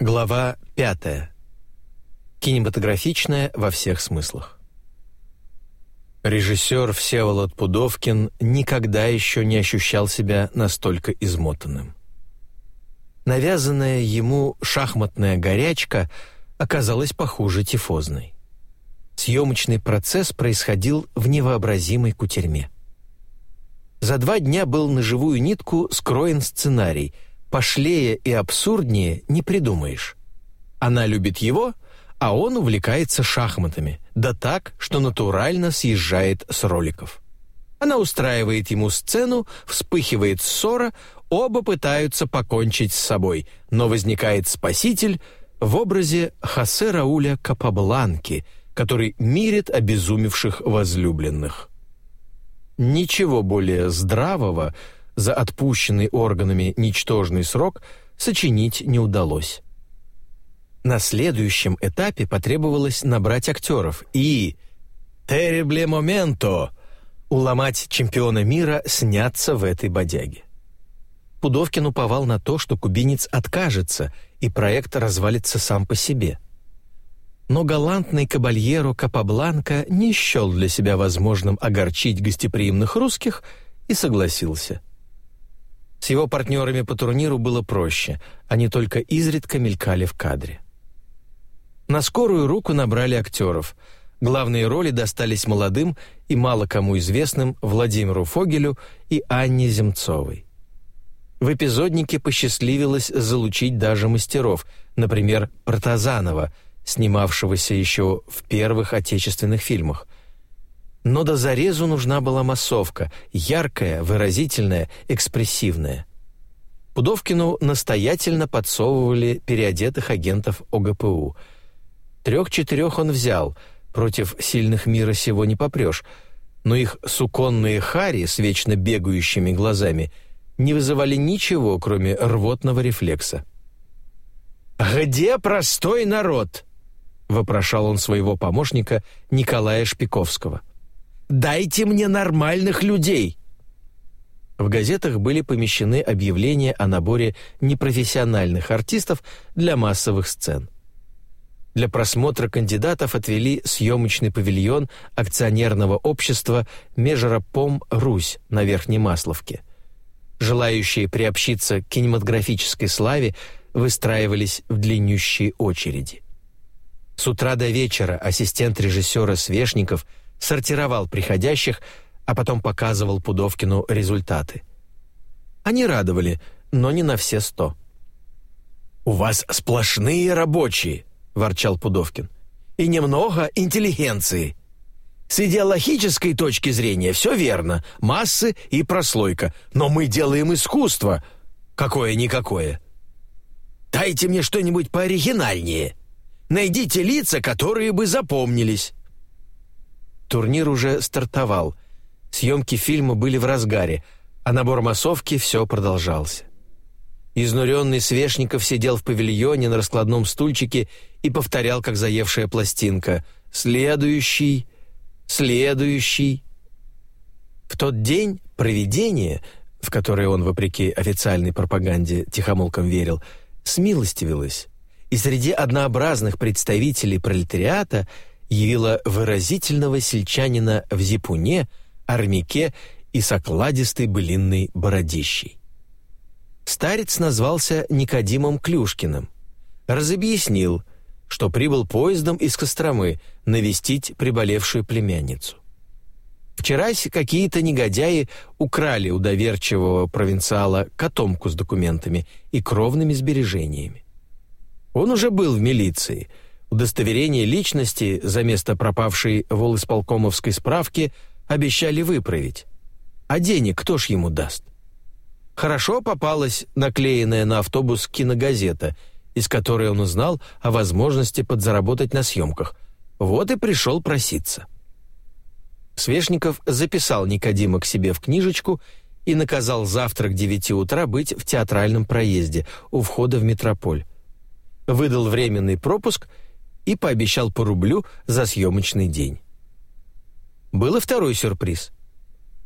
Глава 5. Кинематографичная во всех смыслах. Режиссер Всеволод Пудовкин никогда еще не ощущал себя настолько измотанным. Навязанная ему шахматная горячка оказалась похуже тифозной. Съемочный процесс происходил в невообразимой кутерьме. За два дня был на живую нитку скроен сценарий – Пошлее и абсурднее не придумаешь. Она любит его, а он увлекается шахматами, да так, что натурально съезжает с роликов. Она устраивает ему сцену, вспыхивает ссора, оба пытаются покончить с собой, но возникает спаситель в образе Хосе Рауля Капабланки, который мирит обезумевших возлюбленных. Ничего более здравого – за отпущенный органами ничтожный срок сочинить не удалось. На следующем этапе потребовалось набрать актеров и «Terrible моменто» уломать чемпиона мира сняться в этой бодяге. Пудовкин уповал на то, что кубинец откажется, и проект развалится сам по себе. Но галантный кабальеро Капабланка не счел для себя возможным огорчить гостеприимных русских и согласился. С его партнерами по турниру было проще, они только изредка мелькали в кадре. На скорую руку набрали актеров. Главные роли достались молодым и мало кому известным Владимиру Фогелю и Анне Земцовой. В эпизоднике посчастливилось залучить даже мастеров, например, Протазанова, снимавшегося еще в первых отечественных фильмах – но до зарезу нужна была массовка, яркая, выразительная, экспрессивная. Пудовкину настоятельно подсовывали переодетых агентов ОГПУ. Трех-четырех он взял, против сильных мира сего не попрешь, но их суконные хари с вечно бегающими глазами не вызывали ничего, кроме рвотного рефлекса. «Где простой народ?» — вопрошал он своего помощника Николая Шпиковского. Дайте мне нормальных людей!» В газетах были помещены объявления о наборе непрофессиональных артистов для массовых сцен. Для просмотра кандидатов отвели съемочный павильон акционерного общества «Межрапом Русь» на Верхней Масловке. Желающие приобщиться к кинематографической славе выстраивались в длиннющие очереди. С утра до вечера ассистент режиссера Свешников – сортировал приходящих, а потом показывал Пудовкину результаты. Они радовали, но не на все сто. «У вас сплошные рабочие», — ворчал Пудовкин, «и немного интеллигенции. С идеологической точки зрения все верно, массы и прослойка, но мы делаем искусство, какое-никакое. Дайте мне что-нибудь пооригинальнее. Найдите лица, которые бы запомнились». Турнир уже стартовал. Съемки фильма были в разгаре, а набор массовки все продолжался. Изнуренный Свешников сидел в павильоне на раскладном стульчике и повторял, как заевшая пластинка «Следующий, следующий». В тот день провидение, в которое он, вопреки официальной пропаганде, тихомолком верил, смилостивилось, и среди однообразных представителей пролетариата – явила выразительного сельчанина в зипуне, армяке и с окладистой былинной бородищей. Старец назвался Никодимом Клюшкиным. Разобъяснил, что прибыл поездом из Костромы навестить приболевшую племянницу. Вчера какие-то негодяи украли у доверчивого провинциала котомку с документами и кровными сбережениями. Он уже был в милиции – Удостоверение личности за место пропавшей волисполкомовской справки обещали выправить. А денег кто ж ему даст? Хорошо попалась наклеенная на автобус киногазета, из которой он узнал о возможности подзаработать на съемках. Вот и пришел проситься. Свешников записал Никодима к себе в книжечку и наказал завтра к девяти утра быть в театральном проезде у входа в метрополь. Выдал временный пропуск — и пообещал по рублю за съемочный день. Был и второй сюрприз.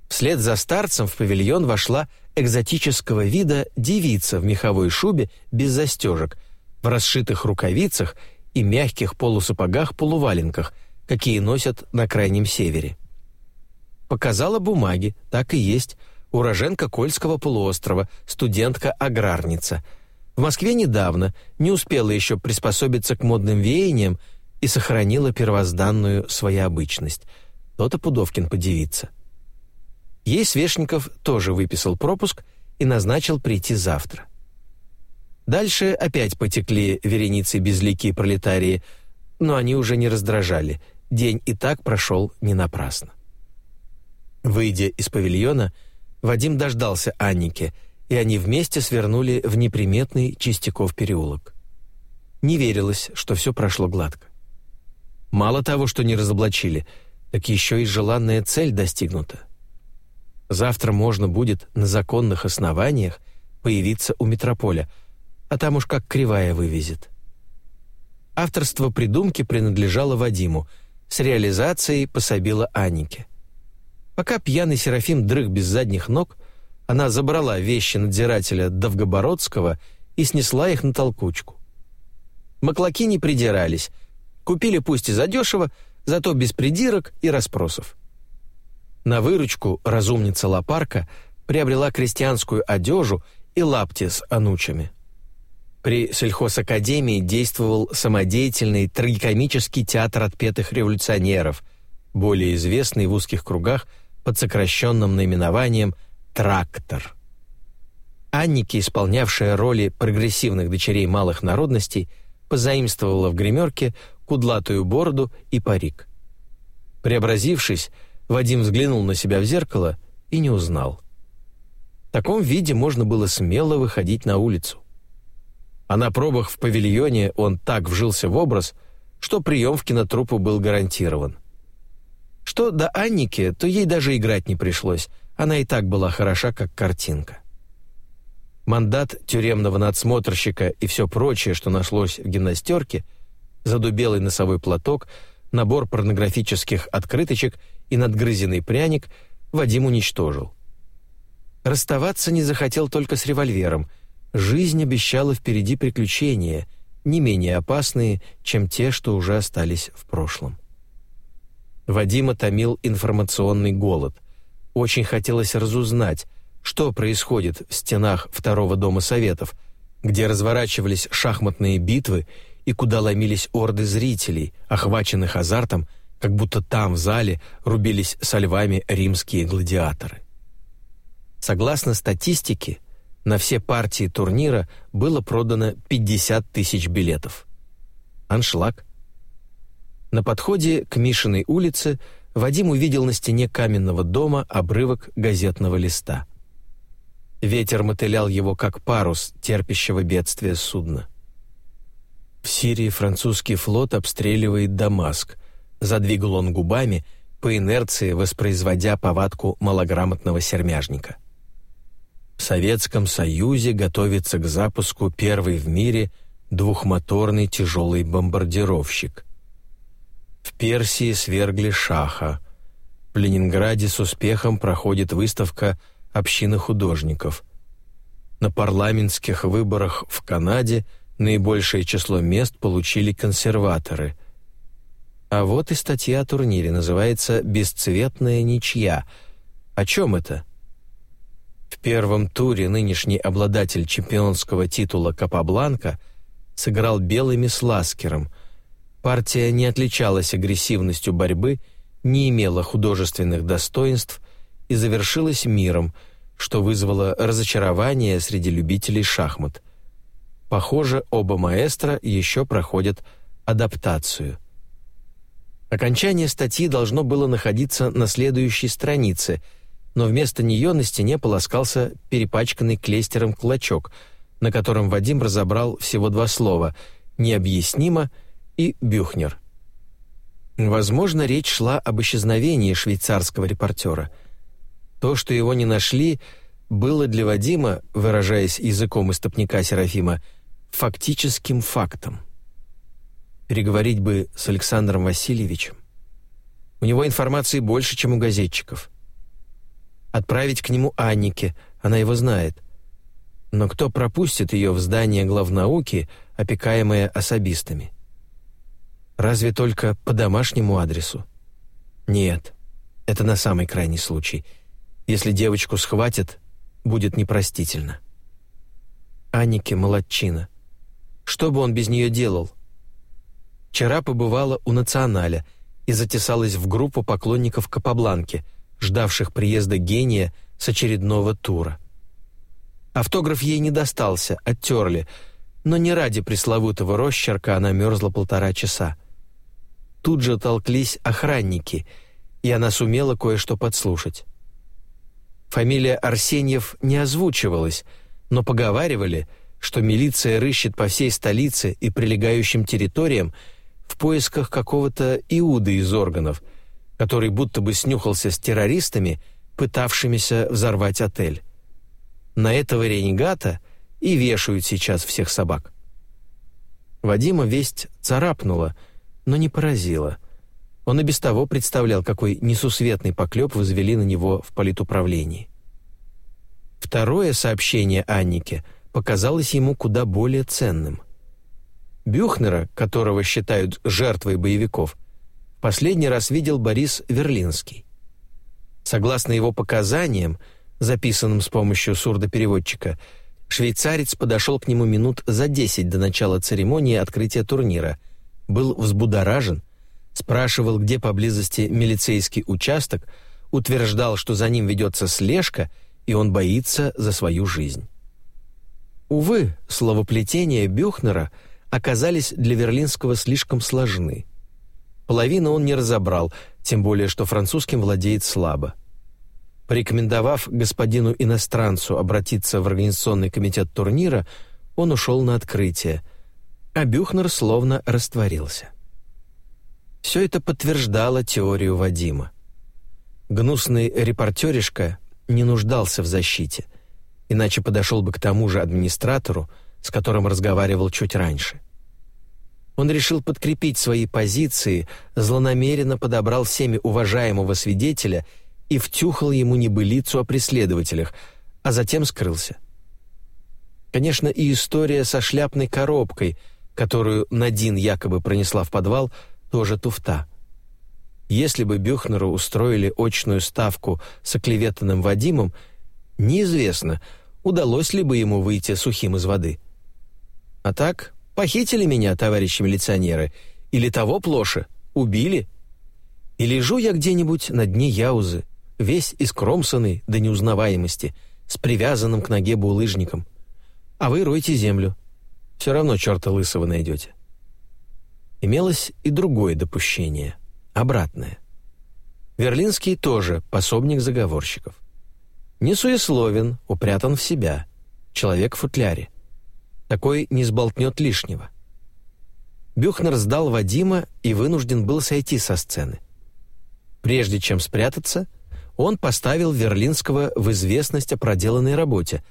Вслед за старцем в павильон вошла экзотического вида девица в меховой шубе без застежек, в расшитых рукавицах и мягких полусапогах-полуваленках, какие носят на Крайнем Севере. Показала бумаги, так и есть, уроженка Кольского полуострова, студентка-аграрница. В Москве недавно, не успела еще приспособиться к модным веяниям и сохранила первозданную своеобычность. То-то Пудовкин подивится. Ей Свешников тоже выписал пропуск и назначил прийти завтра. Дальше опять потекли вереницы безликие пролетарии, но они уже не раздражали. День и так прошел не напрасно. Выйдя из павильона, Вадим дождался Анники, и они вместе свернули в неприметный Чистяков переулок. Не верилось, что все прошло гладко. Мало того, что не разоблачили, так еще и желанная цель достигнута. Завтра можно будет на законных основаниях появиться у метрополя, а там уж как кривая вывезет. Авторство придумки принадлежало Вадиму, с реализацией пособила Аннике. Пока пьяный Серафим дрых без задних ног, она забрала вещи надзирателя Довгобородского и снесла их на толкучку. Маклаки не придирались, купили пусть и задешево, зато без придирок и расспросов. На выручку разумница Лапарка приобрела крестьянскую одежу и лапти с анучами. При сельхозакадемии действовал самодеятельный трагикомический театр отпетых революционеров, более известный в узких кругах под сокращенным наименованием «Трактор». Анники, исполнявшая роли прогрессивных дочерей малых народностей, позаимствовала в гримерке кудлатую бороду и парик. Преобразившись, Вадим взглянул на себя в зеркало и не узнал. В таком виде можно было смело выходить на улицу. А на пробах в павильоне он так вжился в образ, что прием в кинотруппу был гарантирован. Что до Анники, то ей даже играть не пришлось, она и так была хороша, как картинка. Мандат тюремного надсмотрщика и все прочее, что нашлось в гимнастерке, задубелый носовой платок, набор порнографических открыточек и надгрызенный пряник Вадим уничтожил. Расставаться не захотел только с револьвером. Жизнь обещала впереди приключения, не менее опасные, чем те, что уже остались в прошлом. Вадима томил информационный голод. Очень хотелось разузнать, что происходит в стенах Второго дома Советов, где разворачивались шахматные битвы и куда ломились орды зрителей, охваченных азартом как будто там, в зале, рубились со львами римские гладиаторы. Согласно статистике, на все партии турнира было продано 50 тысяч билетов. Аншлаг. На подходе к Мишиной улице Вадим увидел на стене каменного дома обрывок газетного листа. Ветер мотылял его, как парус терпящего бедствия судна. В Сирии французский флот обстреливает Дамаск, задвигал он губами, по инерции воспроизводя повадку малограмотного сермяжника. В Советском Союзе готовится к запуску первый в мире двухмоторный тяжелый бомбардировщик. В Персии свергли шаха. В Ленинграде с успехом проходит выставка общины художников. На парламентских выборах в Канаде наибольшее число мест получили консерваторы – а вот и статья о турнире, называется «Бесцветная ничья». О чем это? В первом туре нынешний обладатель чемпионского титула Капабланка сыграл белыми с Ласкером. Партия не отличалась агрессивностью борьбы, не имела художественных достоинств и завершилась миром, что вызвало разочарование среди любителей шахмат. Похоже, оба маэстро еще проходят адаптацию. Окончание статьи должно было находиться на следующей странице, но вместо нее на стене полоскался перепачканный клейстером клочок, на котором Вадим разобрал всего два слова «необъяснимо» и «бюхнер». Возможно, речь шла об исчезновении швейцарского репортера. То, что его не нашли, было для Вадима, выражаясь языком истопника Серафима, фактическим фактом. Переговорить бы с Александром Васильевичем. У него информации больше, чем у газетчиков. Отправить к нему Аннике, она его знает. Но кто пропустит ее в здание главнауки, опекаемая особистами. Разве только по домашнему адресу? Нет, это на самый крайний случай. Если девочку схватят, будет непростительно. Аннике молодчина. Что бы он без нее делал? Вчера побывала у «Националя» и затесалась в группу поклонников Капабланки, ждавших приезда гения с очередного тура. Автограф ей не достался, оттерли, но не ради пресловутого росчерка она мерзла полтора часа. Тут же толклись охранники, и она сумела кое-что подслушать. Фамилия Арсеньев не озвучивалась, но поговаривали, что милиция рыщет по всей столице и прилегающим территориям в поисках какого-то Иуды из органов, который будто бы снюхался с террористами, пытавшимися взорвать отель. На этого ренегата и вешают сейчас всех собак. Вадима весть царапнула, но не поразила. Он и без того представлял, какой несусветный поклеп возвели на него в политуправлении. Второе сообщение Аннике показалось ему куда более ценным. Бюхнера, которого считают жертвой боевиков, последний раз видел Борис Верлинский. Согласно его показаниям, записанным с помощью сурдопереводчика, швейцарец подошел к нему минут за десять до начала церемонии открытия турнира, был взбудоражен, спрашивал, где поблизости милицейский участок, утверждал, что за ним ведется слежка, и он боится за свою жизнь. Увы, словоплетения Бюхнера оказались для Верлинского слишком сложны. Половину он не разобрал, тем более что французским владеет слабо. Порекомендовав господину иностранцу обратиться в организационный комитет турнира, он ушел на открытие, а Бюхнер словно растворился. Все это подтверждало теорию Вадима. Гнусный репортеришка не нуждался в защите, иначе подошел бы к тому же администратору, с которым разговаривал чуть раньше. Он решил подкрепить свои позиции, злонамеренно подобрал всеми уважаемого свидетеля и втюхал ему небылицу о преследователях, а затем скрылся. Конечно, и история со шляпной коробкой, которую Надин якобы пронесла в подвал, тоже туфта. Если бы Бюхнеру устроили очную ставку с оклеветанным Вадимом, неизвестно, удалось ли бы ему выйти сухим из воды. А так, похитили меня, товарищи милиционеры, или того плоше, убили. И лежу я где-нибудь на дне Яузы, весь искромсанный до неузнаваемости, с привязанным к ноге булыжником. А вы ройте землю. Все равно черта лысого найдете. Имелось и другое допущение, обратное. Верлинский тоже пособник заговорщиков. Несуесловен, упрятан в себя, человек в футляре. Такой не сболтнет лишнего. Бюхнер сдал Вадима и вынужден был сойти со сцены. Прежде чем спрятаться, он поставил Верлинского в известность о проделанной работе,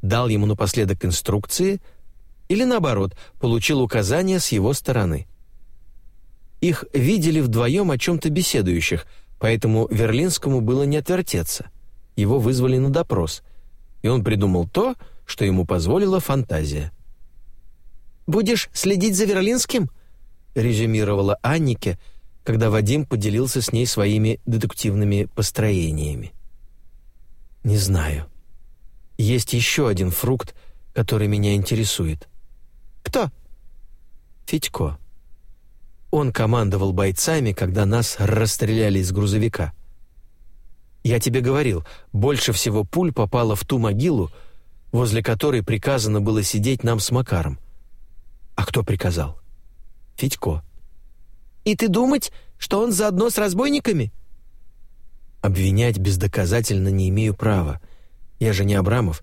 дал ему напоследок инструкции или, наоборот, получил указания с его стороны. Их видели вдвоем о чем-то беседующих, поэтому Верлинскому было не отвертеться. Его вызвали на допрос, и он придумал то, что ему позволила фантазия. «Будешь следить за Верлинским?» — резюмировала Аннике — когда Вадим поделился с ней своими детективными построениями. «Не знаю. Есть еще один фрукт, который меня интересует». «Кто?» «Федько. Он командовал бойцами, когда нас расстреляли из грузовика. Я тебе говорил, больше всего пуль попало в ту могилу, возле которой приказано было сидеть нам с Макаром. А кто приказал? Федько. И ты думать, что он заодно с разбойниками?» «Обвинять бездоказательно не имею права. Я же не Абрамов.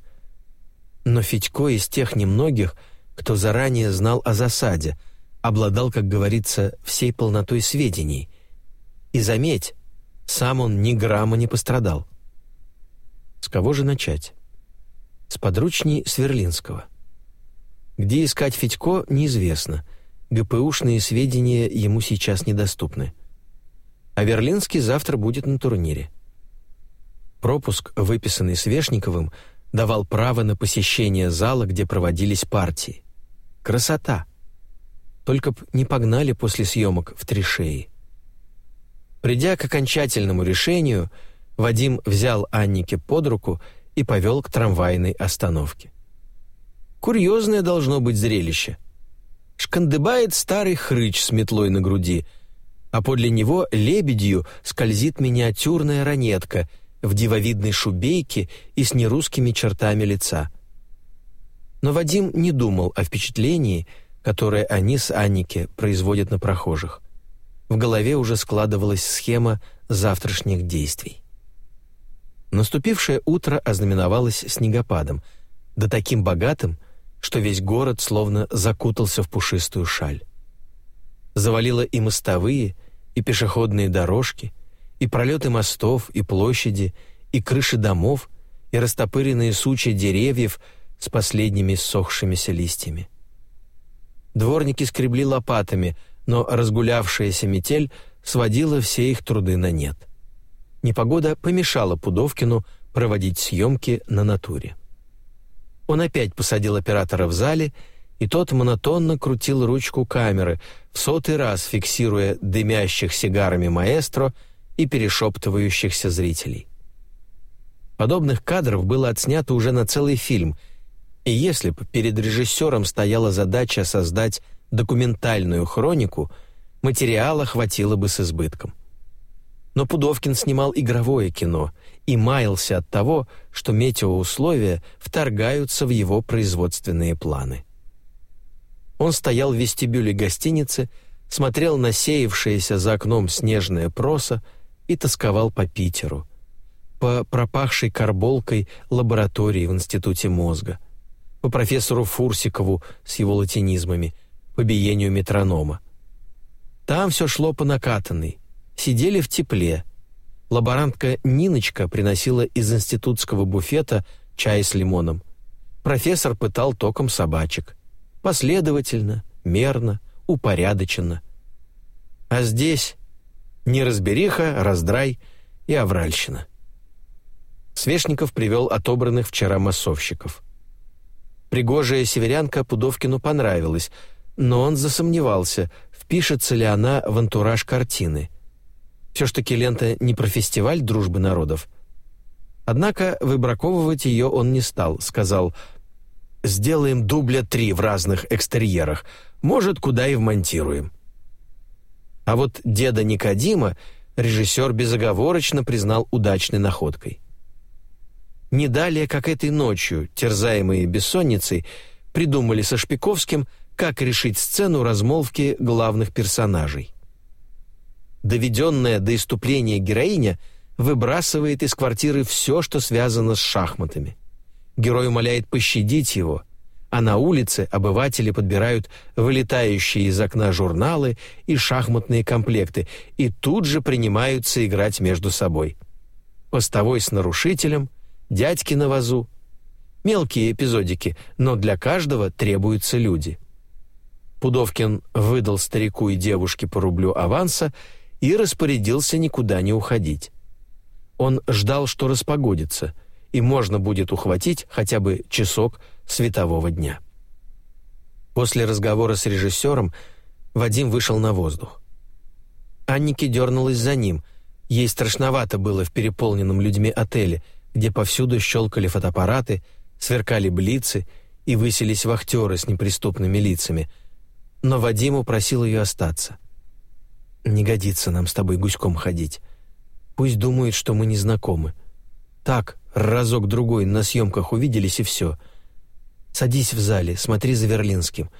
Но Федько из тех немногих, кто заранее знал о засаде, обладал, как говорится, всей полнотой сведений. И заметь, сам он ни грамма не пострадал. С кого же начать? С подручней Сверлинского. Где искать Федько, неизвестно — ГПУшные сведения ему сейчас недоступны. А Верлинский завтра будет на турнире. Пропуск, выписанный Свешниковым, давал право на посещение зала, где проводились партии. Красота! только б не погнали после съемок в три шеи. Придя к окончательному решению, Вадим взял Аннике под руку и повел к трамвайной остановке. Курьезное должно быть зрелище. Шкандыбает старый хрыч с метлой на груди, а подле него лебедью скользит миниатюрная ранетка в дивовидной шубейке и с нерусскими чертами лица. Но Вадим не думал о впечатлении, которое они с Аннике производят на прохожих. В голове уже складывалась схема завтрашних действий. Наступившее утро ознаменовалось снегопадом, да таким богатым, что весь город словно закутался в пушистую шаль. Завалило и мостовые, и пешеходные дорожки, и пролеты мостов, и площади, и крыши домов, и растопыренные сучья деревьев с последними ссохшимися листьями. Дворники скребли лопатами, но разгулявшаяся метель сводила все их труды на нет — непогода помешала Пудовкину проводить съемки на натуре. Он опять посадил оператора в зале, и тот монотонно крутил ручку камеры, в сотый раз фиксируя дымящих сигарами маэстро и перешептывающихся зрителей. Подобных кадров было отснято уже на целый фильм, и если бы перед режиссером стояла задача создать документальную хронику, материала хватило бы с избытком. Но Пудовкин снимал игровое кино и маялся от того, что метеоусловия вторгаются в его производственные планы. Он стоял в вестибюле гостиницы, смотрел на сеявшееся за окном снежное просо и тосковал по Питеру, по пропахшей карболкой лаборатории в Институте мозга, по профессору Фурсикову с его латинизмами, по биению метронома. Там все шло по накатанной, сидели в тепле. Лаборантка Ниночка приносила из институтского буфета чай с лимоном. Профессор пытал током собачек. Последовательно, мерно, упорядоченно. А здесь неразбериха, раздрай и авральщина. Свешников привел отобранных вчера массовщиков. Пригожая северянка Пудовкину понравилась, но он засомневался, впишется ли она в антураж картины. Все ж таки лента не про фестиваль дружбы народов. Однако выбраковывать ее он не стал, сказал «Сделаем дубля три в разных экстерьерах, может, куда и вмонтируем». А вот деда Никодима режиссер безоговорочно признал удачной находкой. Не далее, как этой ночью, терзаемые бессонницей, придумали со Шпиковским, как решить сцену размолвки главных персонажей доведенная до иступления героиня выбрасывает из квартиры все, что связано с шахматами. Герой умоляет пощадить его, а на улице обыватели подбирают вылетающие из окна журналы и шахматные комплекты и тут же принимаются играть между собой. Постовой с нарушителем, дядьки на вазу. Мелкие эпизодики, но для каждого требуются люди. Пудовкин выдал старику и девушке по рублю аванса и распорядился никуда не уходить. Он ждал, что распогодится, и можно будет ухватить хотя бы часок светового дня. После разговора с режиссером Вадим вышел на воздух. Аннике дернулась за ним. Ей страшновато было в переполненном людьми отеле, где повсюду щелкали фотоаппараты, сверкали блицы и высились вахтеры с неприступными лицами. Но Вадим упросил ее остаться. Не годится нам с тобой гуськом ходить. Пусть думают, что мы не знакомы. Так, разок-другой на съемках увиделись и все. Садись в зале, смотри за Верлинским.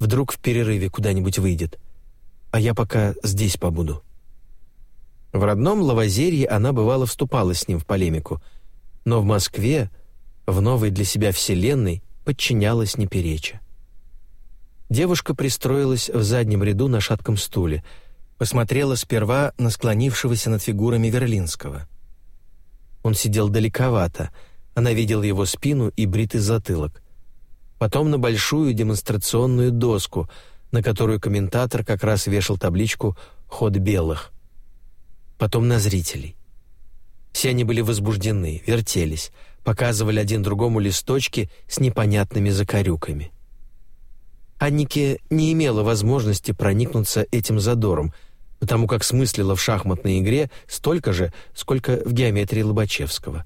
Вдруг в перерыве куда-нибудь выйдет. А я пока здесь побуду». В родном Лавазерье она бывало вступала с ним в полемику, но в Москве, в новой для себя вселенной, подчинялась не переча. Девушка пристроилась в заднем ряду на шатком стуле — посмотрела сперва на склонившегося над фигурами Верлинского. Он сидел далековато, она видела его спину и бритый затылок. Потом на большую демонстрационную доску, на которую комментатор как раз вешал табличку «Ход белых». Потом на зрителей. Все они были возбуждены, вертелись, показывали один другому листочки с непонятными закорюками. Аннике не имела возможности проникнуться этим задором, потому как смыслила в шахматной игре столько же, сколько в геометрии Лобачевского.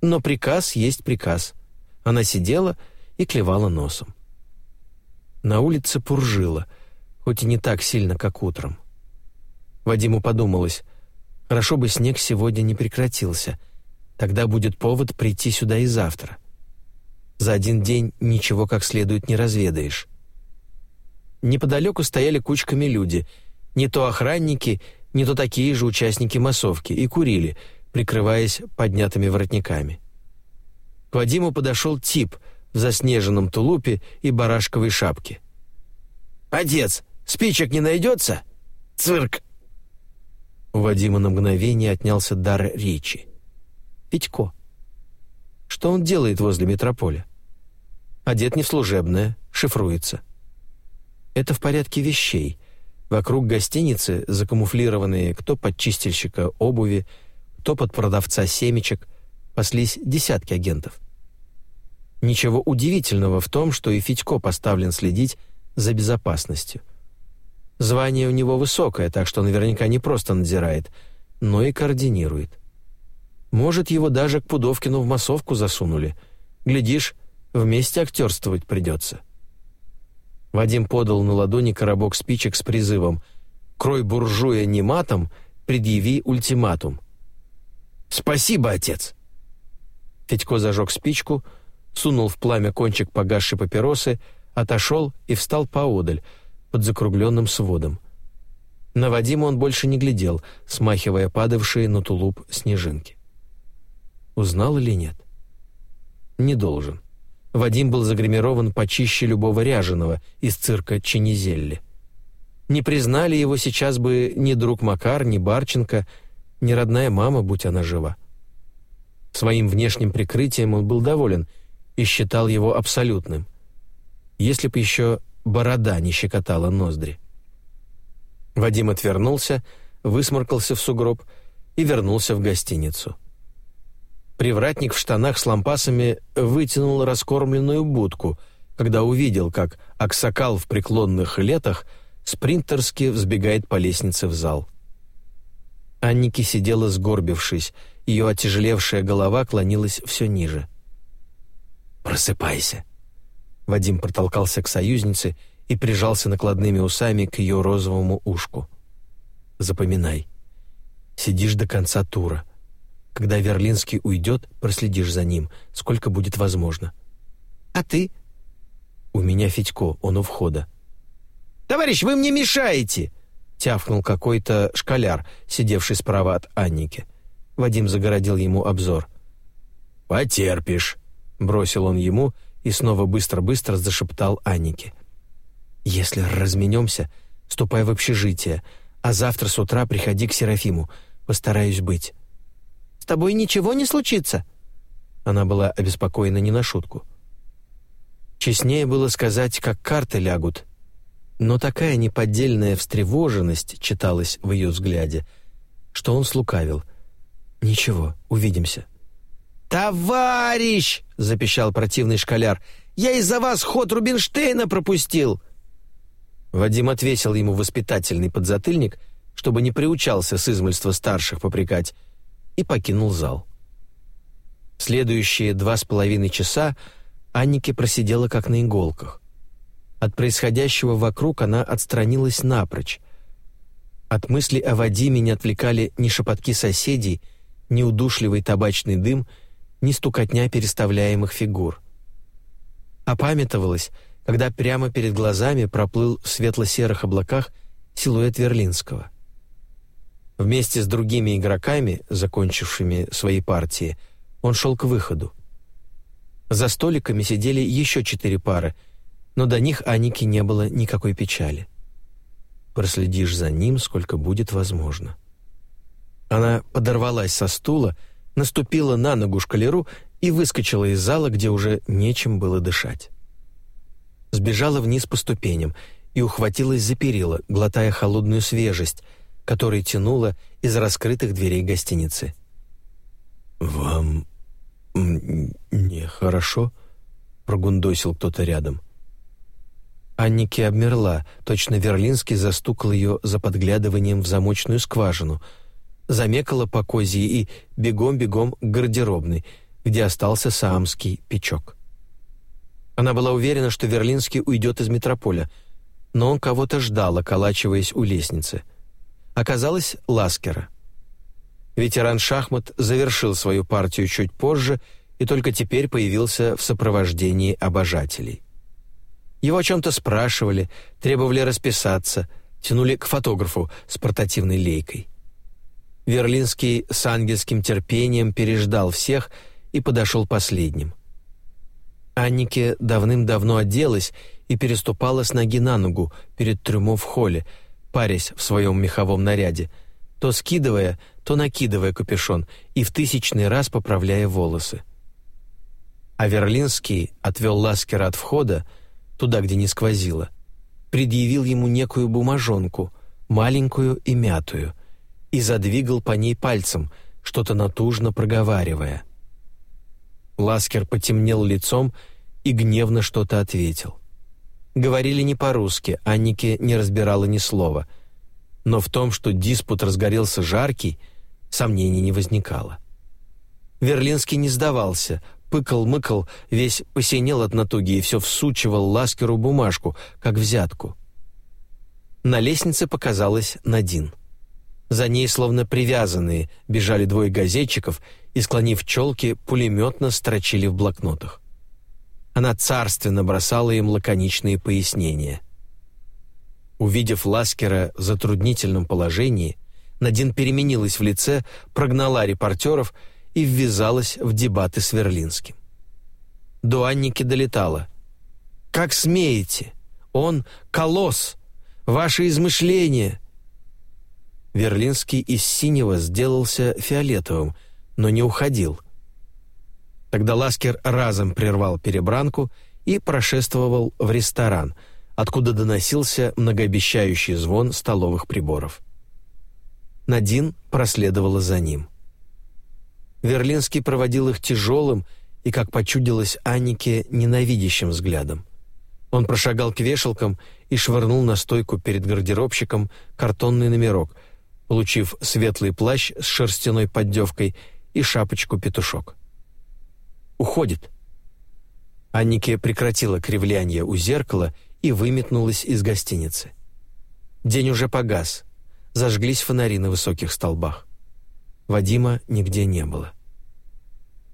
Но приказ есть приказ. Она сидела и клевала носом. На улице пуржило, хоть и не так сильно, как утром. Вадиму подумалось, хорошо бы снег сегодня не прекратился, тогда будет повод прийти сюда и завтра. За один день ничего как следует не разведаешь. Неподалеку стояли кучками люди, не то охранники, не то такие же участники массовки, и курили, прикрываясь поднятыми воротниками. К Вадиму подошел тип в заснеженном тулупе и барашковой шапке. «Отец, спичек не найдется? Цирк!» У Вадима на мгновение отнялся дар речи. «Петько. Что он делает возле метрополя? Одет не в служебное, шифруется. Это в порядке вещей. Вокруг гостиницы закамуфлированные кто под чистильщика обуви, кто под продавца семечек, паслись десятки агентов. Ничего удивительного в том, что и Федько поставлен следить за безопасностью. Звание у него высокое, так что наверняка не просто надзирает, но и координирует. Может, его даже к Пудовкину в массовку засунули. Глядишь, вместе актерствовать придется. Вадим подал на ладони коробок спичек с призывом «Крой буржуя не матом, предъяви ультиматум». «Спасибо, отец!» Федько зажег спичку, сунул в пламя кончик погасшей папиросы, отошел и встал поодаль, под закругленным сводом. На Вадима он больше не глядел, смахивая падавшие на тулуп снежинки. Узнал или нет? Не должен. Вадим был загримирован почище любого ряженого из цирка Ченизелли. Не признали его сейчас бы ни друг Макар, ни Барченко, ни родная мама, будь она жива. Своим внешним прикрытием он был доволен и считал его абсолютным. Если бы еще борода не щекотала ноздри. Вадим отвернулся, высморкался в сугроб и вернулся в гостиницу. Привратник в штанах с лампасами вытянул раскормленную будку, когда увидел, как Аксакал в преклонных летах спринтерски взбегает по лестнице в зал. Анники сидела сгорбившись, ее отяжелевшая голова клонилась все ниже. «Просыпайся!» Вадим протолкался к союзнице и прижался накладными усами к ее розовому ушку. «Запоминай. Сидишь до конца тура. Когда Верлинский уйдет, проследишь за ним, сколько будет возможно. А ты? У меня Федько, он у входа. Товарищ, вы мне мешаете! тявкнул какой-то школяр, сидевший справа от Анники. Вадим загородил ему обзор. «Потерпишь», — бросил он ему и снова быстро-быстро зашептал Аннике. «Если разменемся, ступай в общежитие, а завтра с утра приходи к Серафиму. Постараюсь быть». С тобой ничего не случится?» Она была обеспокоена не на шутку. Честнее было сказать, как карты лягут, но такая неподдельная встревоженность читалась в ее взгляде, что он слукавил. «Ничего, увидимся». «Товарищ!» — запищал противный школяр. «Я из-за вас ход Рубинштейна пропустил!» Вадим отвесил ему воспитательный подзатыльник, чтобы не приучался с измольства старших попрекать, и покинул зал. Следующие два с половиной часа Аннике просидела как на иголках. От происходящего вокруг она отстранилась напрочь. От мысли о Вадиме не отвлекали ни шепотки соседей, ни удушливый табачный дым, ни стукотня переставляемых фигур. Опамятовалась, когда прямо перед глазами проплыл в светло-серых облаках силуэт Верлинского. Вместе с другими игроками, закончившими свои партии, он шел к выходу. За столиками сидели еще четыре пары, но до них Аники не было никакой печали. Проследишь за ним, сколько будет возможно. Она подорвалась со стула, наступила на ногу шкалеру и выскочила из зала, где уже нечем было дышать. Сбежала вниз по ступеням и ухватилась за перила, глотая холодную свежесть — который тянуло из раскрытых дверей гостиницы. «Вам нехорошо?» — прогундосил кто-то рядом. Аннике обмерла, точно Верлинский застукал ее за подглядыванием в замочную скважину, замекала по козье и бегом-бегом к гардеробной, где остался саамский печок. Она была уверена, что Верлинский уйдет из метрополя, но он кого-то ждал, околачиваясь у лестницы. Оказалось, Ласкера. Ветеран шахмат завершил свою партию чуть позже и только теперь появился в сопровождении обожателей. Его о чем-то спрашивали, требовали расписаться, тянули к фотографу с портативной лейкой. Верлинский с ангельским терпением переждал всех и подошел последним. Аннике давным-давно оделась и переступала с ноги на ногу перед трюмо в холле, парясь в своем меховом наряде, то скидывая, то накидывая капюшон и в тысячный раз поправляя волосы. А Верлинский отвел Ласкера от входа, туда, где не сквозило, предъявил ему некую бумажонку, маленькую и мятую, и задвигал по ней пальцем, что-то натужно проговаривая. Ласкер потемнел лицом и гневно что-то ответил. Говорили не по-русски, Аннике не разбирала ни слова. Но в том, что диспут разгорелся жаркий, сомнений не возникало. Верлинский не сдавался, пыкал-мыкал, весь посинел от натуги и все всучивал Ласкеру бумажку, как взятку. На лестнице показалась Надин. За ней, словно привязанные, бежали двое газетчиков и, склонив челки, пулеметно строчили в блокнотах. Она царственно бросала им лаконичные пояснения. Увидев Ласкера в затруднительном положении, Надин переменилась в лице, прогнала репортеров и ввязалась в дебаты с Верлинским. До Анники долетала. «Как смеете? Он — колосс! Ваши измышления!» Верлинский из синего сделался фиолетовым, но не уходил. Тогда Ласкер разом прервал перебранку и прошествовал в ресторан, откуда доносился многообещающий звон столовых приборов. Надин проследовала за ним. Верлинский проводил их тяжелым и, как почудилось Аннике, ненавидящим взглядом. Он прошагал к вешалкам и швырнул на стойку перед гардеробщиком картонный номерок, получив светлый плащ с шерстяной поддевкой и шапочку-петушок. «Уходит». Аннике прекратила кривляние у зеркала и выметнулась из гостиницы. День уже погас, зажглись фонари на высоких столбах. Вадима нигде не было.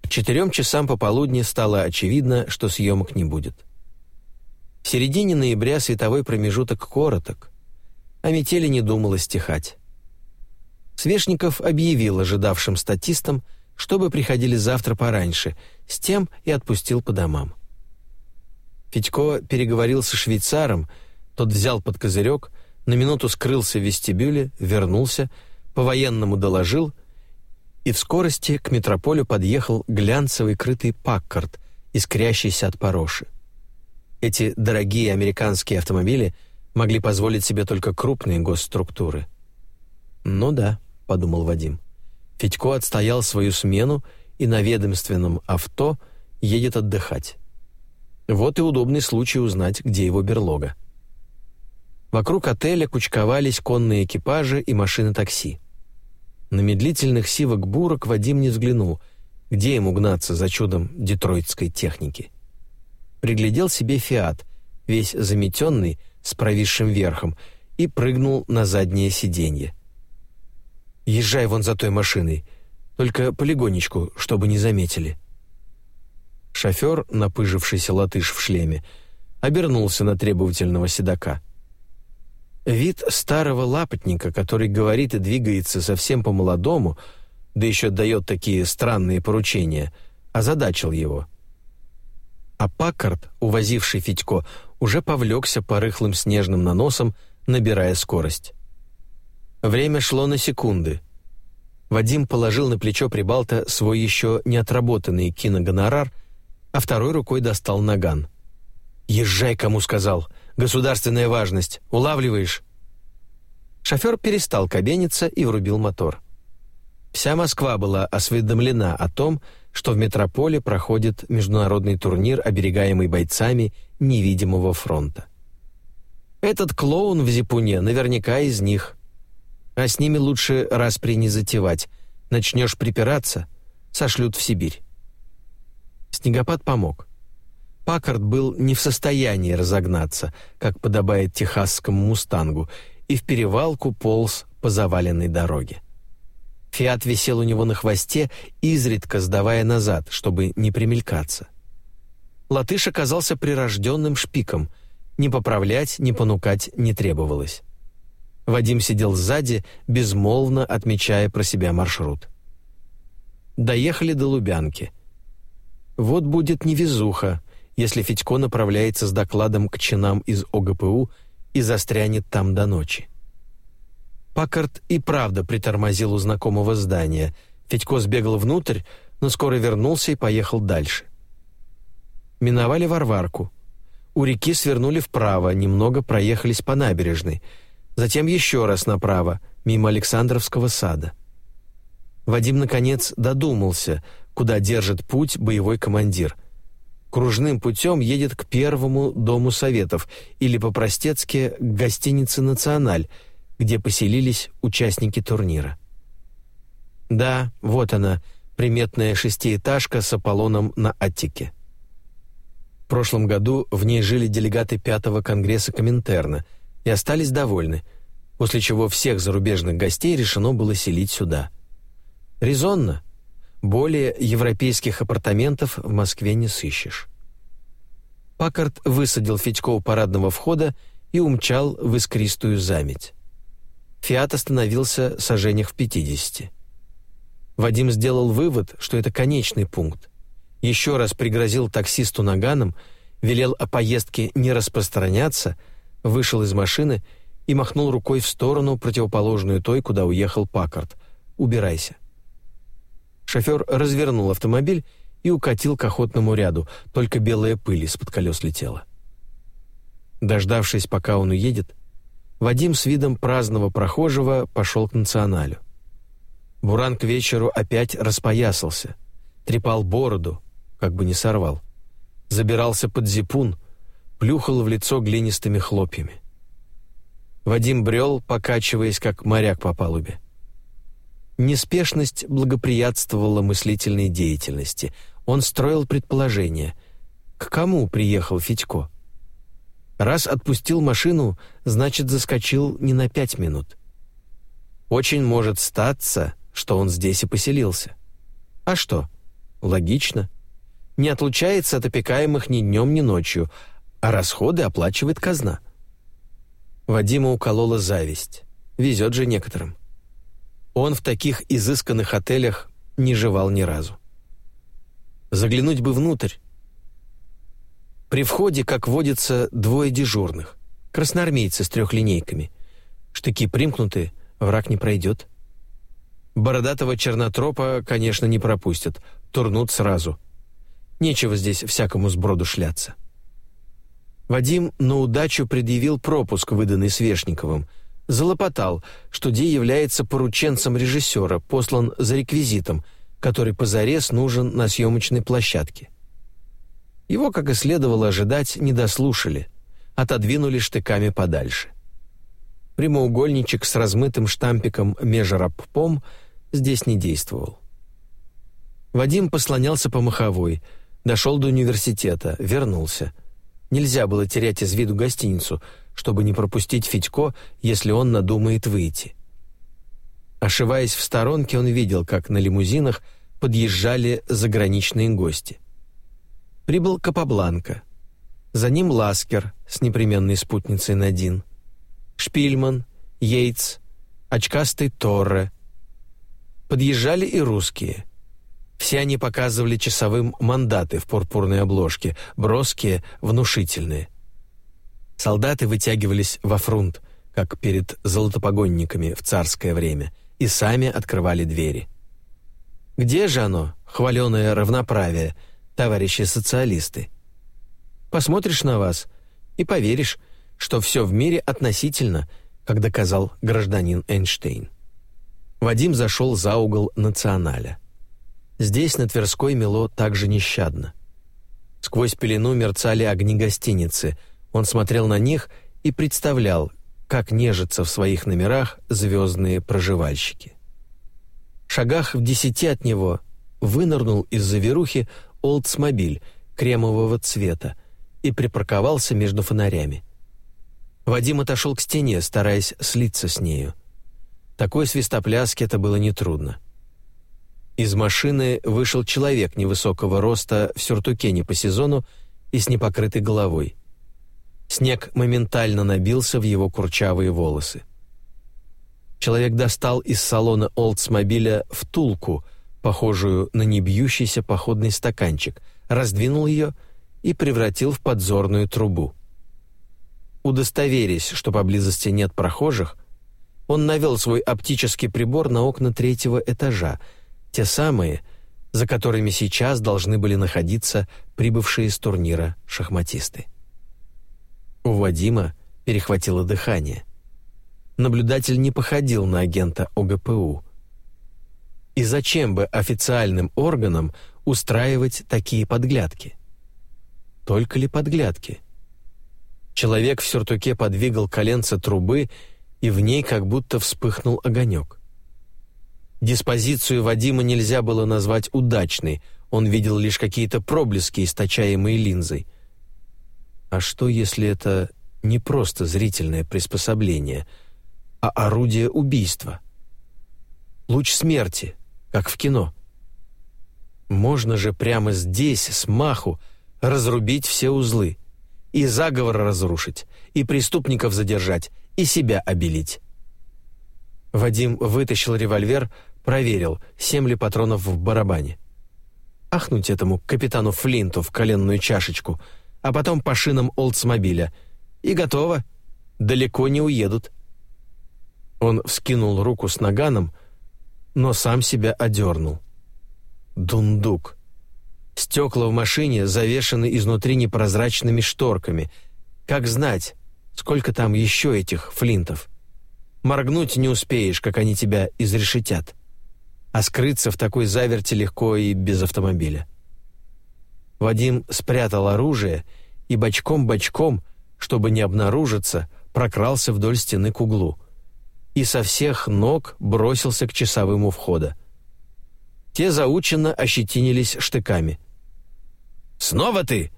К четырем часам пополудни стало очевидно, что съемок не будет. В середине ноября световой промежуток короток, а метели не думала стихать. Свешников объявил ожидавшим статистам, чтобы приходили завтра пораньше, с тем и отпустил по домам. Федько переговорил со швейцаром, тот взял под козырек, на минуту скрылся в вестибюле, вернулся, по-военному доложил, и в скорости к метрополю подъехал глянцевый крытый Паккарт, искрящийся от пороши. Эти дорогие американские автомобили могли позволить себе только крупные госструктуры. «Ну да», — подумал Вадим. Федько отстоял свою смену и на ведомственном авто едет отдыхать. Вот и удобный случай узнать, где его берлога. Вокруг отеля кучковались конные экипажи и машины такси. На медлительных сивок бурок Вадим не взглянул, где ему гнаться за чудом детройтской техники. Приглядел себе «Фиат», весь заметенный, с провисшим верхом, и прыгнул на заднее сиденье. Езжай вон за той машиной. Только полигонечку, чтобы не заметили». Шофер, напыжившийся латыш в шлеме, обернулся на требовательного седока. Вид старого лапотника, который говорит и двигается совсем по-молодому, да еще дает такие странные поручения, озадачил его. А Паккарт, увозивший Федько, уже повлекся по рыхлым снежным наносам, набирая скорость. Время шло на секунды. Вадим положил на плечо Прибалта свой еще не отработанный киногонорар, а второй рукой достал наган. «Езжай, кому сказал. Государственная важность. Улавливаешь?» Шофер перестал кабениться и врубил мотор. Вся Москва была осведомлена о том, что в метрополе проходит международный турнир, оберегаемый бойцами невидимого фронта. Этот клоун в зипуне наверняка из них. А с ними лучше распри не затевать. Начнешь припираться — сошлют в Сибирь. Снегопад помог. Паккард был не в состоянии разогнаться, как подобает техасскому «Мустангу», и в перевалку полз по заваленной дороге. Фиат висел у него на хвосте, изредка сдавая назад, чтобы не примелькаться. Латыш оказался прирожденным шпиком. Ни поправлять, ни понукать не требовалось. Вадим сидел сзади, безмолвно отмечая про себя маршрут. Доехали до Лубянки. Вот будет невезуха, если Федько направляется с докладом к чинам из ОГПУ и застрянет там до ночи. Паккарт и правда притормозил у знакомого здания. Федько сбегал внутрь, но скоро вернулся и поехал дальше. Миновали Варварку. У реки свернули вправо, немного проехались по набережной. Затем еще раз направо, мимо Александровского сада. Вадим, наконец, додумался, куда держит путь боевой командир. Кружным путем едет к первому дому советов или по-простецки к гостинице «Националь», где поселились участники турнира. Да, вот она, приметная шестиэтажка с Аполлоном на Аттике. В прошлом году в ней жили делегаты Пятого Конгресса Коминтерна и остались довольны, после чего всех зарубежных гостей решено было селить сюда. Резонно. Более европейских апартаментов в Москве не сыщешь. Паккарт высадил Федько у парадного входа и умчал в искристую заметь. Фиат остановился сожжениях в 50. Вадим сделал вывод, что это конечный пункт, еще раз пригрозил таксисту наганом, велел о поездке не распространяться, вышел из машины и махнул рукой в сторону, противоположную той, куда уехал Паккарт. «Убирайся». Шофер развернул автомобиль и укатил к охотному ряду, только белая пыль из-под колес летела. Дождавшись, пока он уедет, Вадим с видом праздного прохожего пошел к националю. Буран к вечеру опять распоясался, трепал бороду, как бы не сорвал. Забирался под зипун, плюхал в лицо глинистыми хлопьями. Вадим брел, покачиваясь, как моряк по палубе. Неспешность благоприятствовала мыслительной деятельности. Он строил предположения. К кому приехал Федько? Раз отпустил машину, значит, заскочил не на пять минут. Очень может статься, что он здесь и поселился. А что? Логично не отлучается от опекаемых ни днем, ни ночью, а расходы оплачивает казна. Вадима уколола зависть. Везет же некоторым. Он в таких изысканных отелях не жевал ни разу. Заглянуть бы внутрь. При входе, как водится, двое дежурных. Красноармейцы с трехлинейками. Штыки примкнуты, враг не пройдет. Бородатого чернотропа, конечно, не пропустят. Турнут сразу — Нечего здесь всякому сброду шляться. Вадим на удачу предъявил пропуск, выданный Свешниковым. Залопотал, что Ди является порученцем режиссера, послан за реквизитом, который позарез нужен на съемочной площадке. Его, как и следовало ожидать, не дослушали, отодвинули штыками подальше. Прямоугольничек с размытым штампиком межраппом здесь не действовал. Вадим послонялся по маховой — Дошел до университета, вернулся. Нельзя было терять из виду гостиницу, чтобы не пропустить Федько, если он надумает выйти. Ошиваясь в сторонке, он видел, как на лимузинах подъезжали заграничные гости. Прибыл Капабланка. За ним Ласкер с непременной спутницей Надин. Шпильман, Йейтс, очкастый Торре. Подъезжали и русские. Все они показывали часовым мандаты в пурпурной обложке, броские, внушительные. Солдаты вытягивались во фрунт, как перед золотопогонниками в царское время, и сами открывали двери. Где же оно, хваленое равноправие, товарищи социалисты? Посмотришь на вас и поверишь, что все в мире относительно, как доказал гражданин Эйнштейн. Вадим зашел за угол националя. Здесь, на Тверской, мело также нещадно. Сквозь пелену мерцали огни гостиницы. Он смотрел на них и представлял, как нежатся в своих номерах звездные проживальщики. В шагах в десяти от него вынырнул из заверухи Олдсмобиль кремового цвета и припарковался между фонарями. Вадим отошел к стене, стараясь слиться с нею. Такой свистопляски это было нетрудно. Из машины вышел человек невысокого роста в сюртуке не по сезону и с непокрытой головой. Снег моментально набился в его курчавые волосы. Человек достал из салона Олдсмобиля втулку, похожую на небьющийся походный стаканчик, раздвинул ее и превратил в подзорную трубу. Удостоверясь, что поблизости нет прохожих, он навел свой оптический прибор на окна третьего этажа, те самые, за которыми сейчас должны были находиться прибывшие с турнира шахматисты. У Вадима перехватило дыхание. Наблюдатель не походил на агента ОГПУ. И зачем бы официальным органам устраивать такие подглядки? Только ли подглядки? Человек в сюртуке подвигал коленца трубы, и в ней как будто вспыхнул огонек. Диспозицию Вадима нельзя было назвать удачной, он видел лишь какие-то проблески, источаемые линзой — а что, если это не просто зрительное приспособление, а орудие убийства? Луч смерти, как в кино. Можно же прямо здесь, с маху, разрубить все узлы, и заговор разрушить, и преступников задержать, и себя обелить. Вадим вытащил револьвер, проверил, семь ли патронов в барабане. Ахнуть этому капитану Флинту в коленную чашечку — а потом по шинам Олдсмобиля. И готово. Далеко не уедут. Он вскинул руку с наганом, но сам себя одернул. Дундук. Стекла в машине завешаны изнутри непрозрачными шторками. Как знать, сколько там еще этих флинтов? Моргнуть не успеешь, как они тебя изрешетят. А скрыться в такой заверте легко и без автомобиля. Вадим спрятал оружие и бочком-бочком, чтобы не обнаружиться, прокрался вдоль стены к углу и со всех ног бросился к часовым у входа. Те заученно ощетинились штыками. «Снова ты?»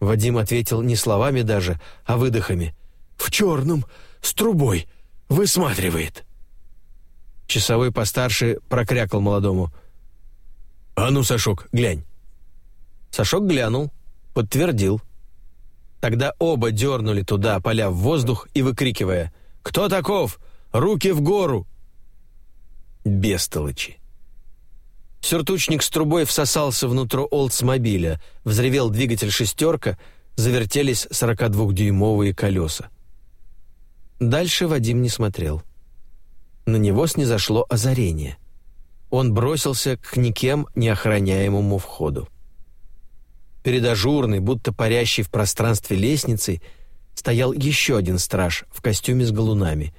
Вадим ответил не словами даже, а выдохами. «В черном, с трубой, высматривает». Часовой постарше прокрякал молодому. «А ну, Сашок, глянь». Сашок глянул, подтвердил. Тогда оба дернули туда, поля в воздух и выкрикивая «Кто таков? Руки в гору!» Бестолочи. Сюртучник с трубой всосался внутрь Олдсмобиля, взревел двигатель «шестерка», завертелись 42-дюймовые колеса. Дальше Вадим не смотрел. На него снизошло озарение. Он бросился к никем неохраняемому входу. Перед ажурной, будто парящей в пространстве лестницей, стоял еще один страж в костюме с галунами.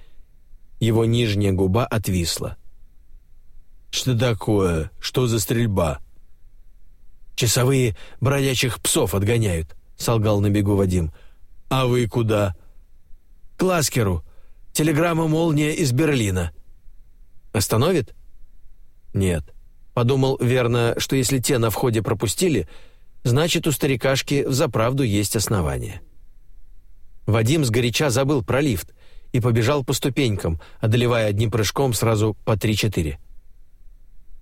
Его нижняя губа отвисла. «Что такое? Что за стрельба?» «Часовые бродячих псов отгоняют», — солгал на бегу Вадим. «А вы куда?» «К Ласкеру. Телеграмма «Молния» из Берлина». «Остановит?» «Нет». Подумал, верно, что если те на входе пропустили, значит, у старикашки взаправду есть основания. Вадим сгоряча забыл про лифт и побежал по ступенькам, одолевая одним прыжком сразу по три-четыре.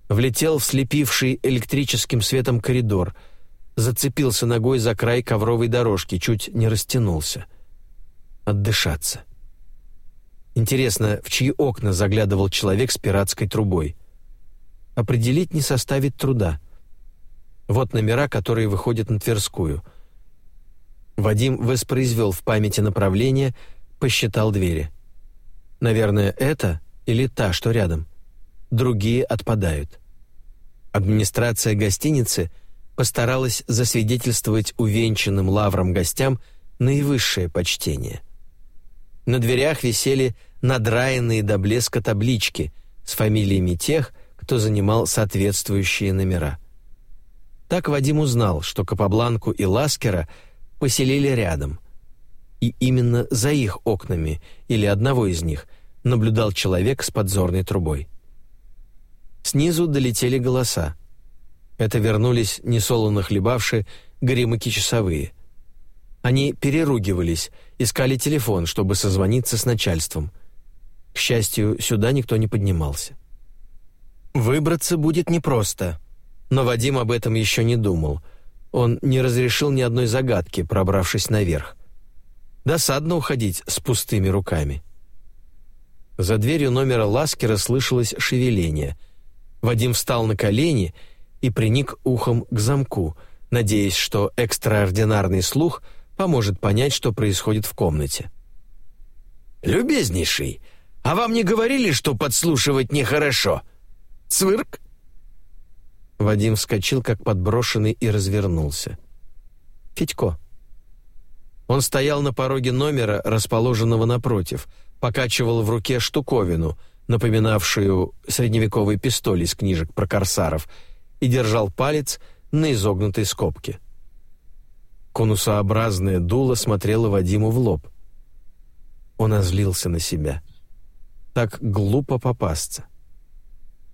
Влетел в слепивший электрическим светом коридор, зацепился ногой за край ковровой дорожки, чуть не растянулся. Отдышаться. Интересно, в чьи окна заглядывал человек с пиратской трубой? Определить не составит труда — вот номера, которые выходят на Тверскую. Вадим воспроизвел в памяти направление, посчитал двери. Наверное, это или та, что рядом. Другие отпадают. Администрация гостиницы постаралась засвидетельствовать увенчанным лавром гостям наивысшее почтение. На дверях висели надраенные до блеска таблички с фамилиями тех, кто занимал соответствующие номера. Так Вадим узнал, что Капабланку и Ласкера поселили рядом. и именно за их окнами или одного из них наблюдал человек с подзорной трубой. Снизу долетели голоса. Это вернулись несолоно хлебавшие горемыки-часовые. Они переругивались, искали телефон, чтобы созвониться с начальством. К счастью, сюда никто не поднимался. Выбраться будет непросто, но Вадим об этом еще не думал. Он не разрешил ни одной загадки, пробравшись наверх. Досадно уходить с пустыми руками. За дверью номера Ласкера слышалось шевеление. Вадим встал на колени и приник ухом к замку, надеясь, что экстраординарный слух поможет понять, что происходит в комнате. «Любезнейший, а вам не говорили, что подслушивать нехорошо? Цвырк?» Вадим вскочил, как подброшенный, и развернулся. «Федько». Он стоял на пороге номера, расположенного напротив, покачивал в руке штуковину, напоминавшую средневековый пистоль из книжек про корсаров, и держал палец на изогнутой скобке. Конусообразное дуло смотрело Вадиму в лоб. Он озлился на себя. Так глупо попасться.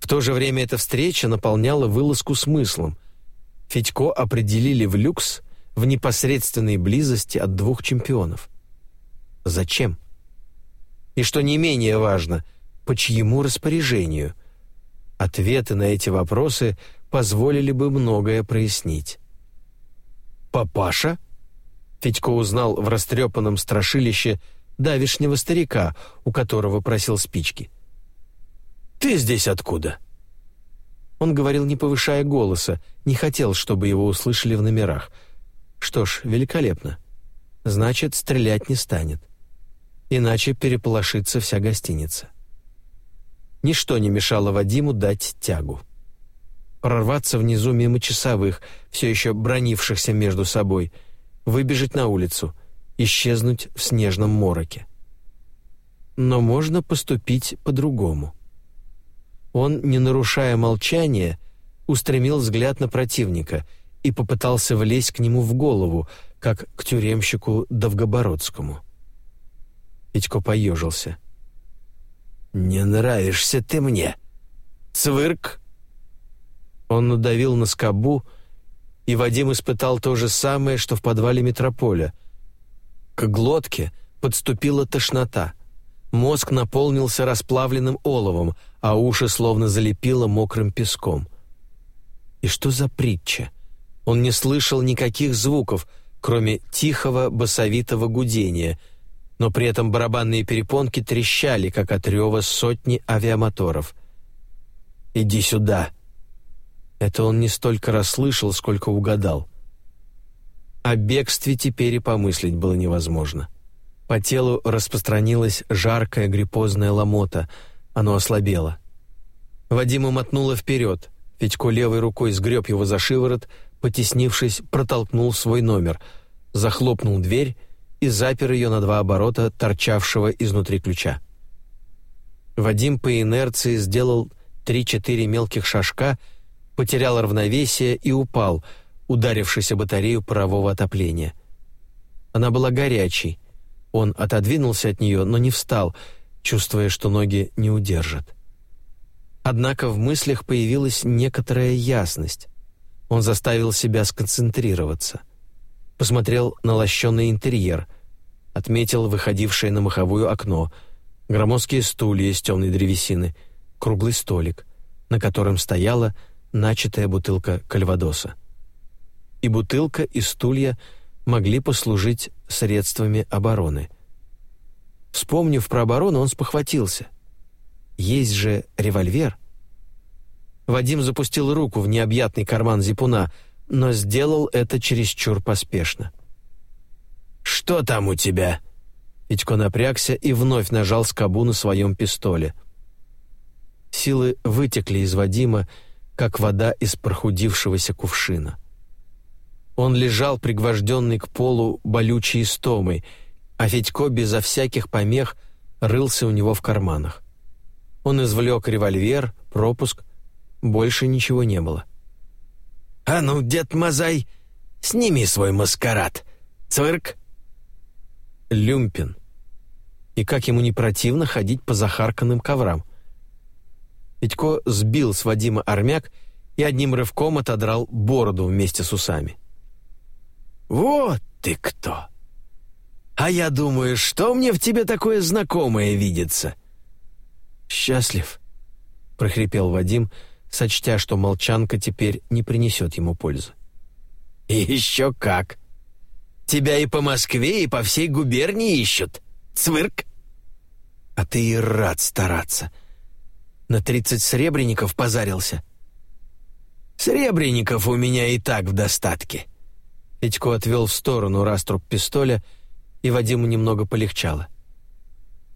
В то же время эта встреча наполняла вылазку смыслом. Федько определили в люкс в непосредственной близости от двух чемпионов. Зачем? И что не менее важно, по чьему распоряжению? Ответы на эти вопросы позволили бы многое прояснить. «Папаша?» Федько узнал в растрепанном страшилище давишнего старика, у которого просил спички. «Ты здесь откуда?» Он говорил, не повышая голоса, не хотел, чтобы его услышали в номерах — что ж, великолепно. Значит, стрелять не станет. Иначе переполошится вся гостиница. Ничто не мешало Вадиму дать тягу. Прорваться внизу мимо часовых, все еще бронившихся между собой, выбежать на улицу, исчезнуть в снежном мороке. Но можно поступить по-другому. Он, не нарушая молчания, устремил взгляд на противника — и попытался влезть к нему в голову, как к тюремщику Довгобородскому. Федько поежился. «Не нравишься ты мне! Цвырк!» Он надавил на скобу, и Вадим испытал то же самое, что в подвале метрополя. К глотке подступила тошнота. Мозг наполнился расплавленным оловом, а уши словно залепило мокрым песком. И что за притча? Он не слышал никаких звуков, кроме тихого басовитого гудения, но при этом барабанные перепонки трещали, как от рева сотни авиамоторов. «Иди сюда!» Это он не столько расслышал, сколько угадал. О бегстве теперь и помыслить было невозможно. По телу распространилась жаркая гриппозная ломота, оно ослабело. Вадима мотнуло вперед, Федько левой рукой сгреб его за шиворот, потеснившись, протолкнул свой номер, захлопнул дверь и запер ее на два оборота торчавшего изнутри ключа. Вадим по инерции сделал три-четыре мелких шажка, потерял равновесие и упал, ударившись о батарею парового отопления. Она была горячей. Он отодвинулся от нее, но не встал, чувствуя, что ноги не удержат. Однако в мыслях появилась некоторая ясность. Он заставил себя сконцентрироваться. Посмотрел на лощеный интерьер, отметил выходившее на маховую окно, громоздкие стулья из темной древесины, круглый столик, на котором стояла начатая бутылка кальвадоса. И бутылка, и стулья могли послужить средствами обороны. Вспомнив про оборону, он спохватился. Есть же револьвер — Вадим запустил руку в необъятный карман зипуна, но сделал это чересчур поспешно. «Что там у тебя?» Федько напрягся и вновь нажал скобу на своем пистоле. Силы вытекли из Вадима, как вода из прохудившегося кувшина. Он лежал, пригвожденный к полу болючей истомой, а Федько безо всяких помех рылся у него в карманах. Он извлек револьвер, пропуск — больше ничего не было. «А ну, дед Мазай, сними свой маскарад! Цирк!» люмпин. И как ему не противно ходить по захарканным коврам. Федько сбил с Вадима армяк и одним рывком отодрал бороду вместе с усами. «Вот ты кто! А я думаю, что мне в тебе такое знакомое видится?» «Счастлив», — прохрипел Вадим, сочтя, что молчанка теперь не принесет ему пользы. «Еще как! Тебя и по Москве, и по всей губернии ищут. Цвырк!» «А ты и рад стараться. На тридцать сребреников позарился». «Сребреников у меня и так в достатке». Федько отвел в сторону раструб пистоля, и Вадиму немного полегчало.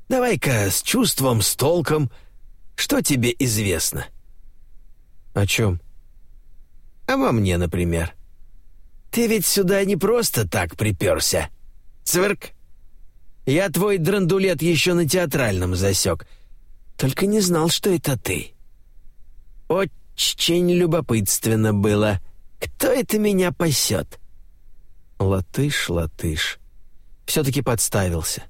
«Давай-ка с чувством, с толком. Что тебе известно?» «О чем?» «А во мне, например. Ты ведь сюда не просто так приперся. Цвырк. Я твой драндулет еще на театральном засек, только не знал, что это ты. Очень любопытственно было. Кто это меня пасет?» Латыш, латыш. Все-таки подставился.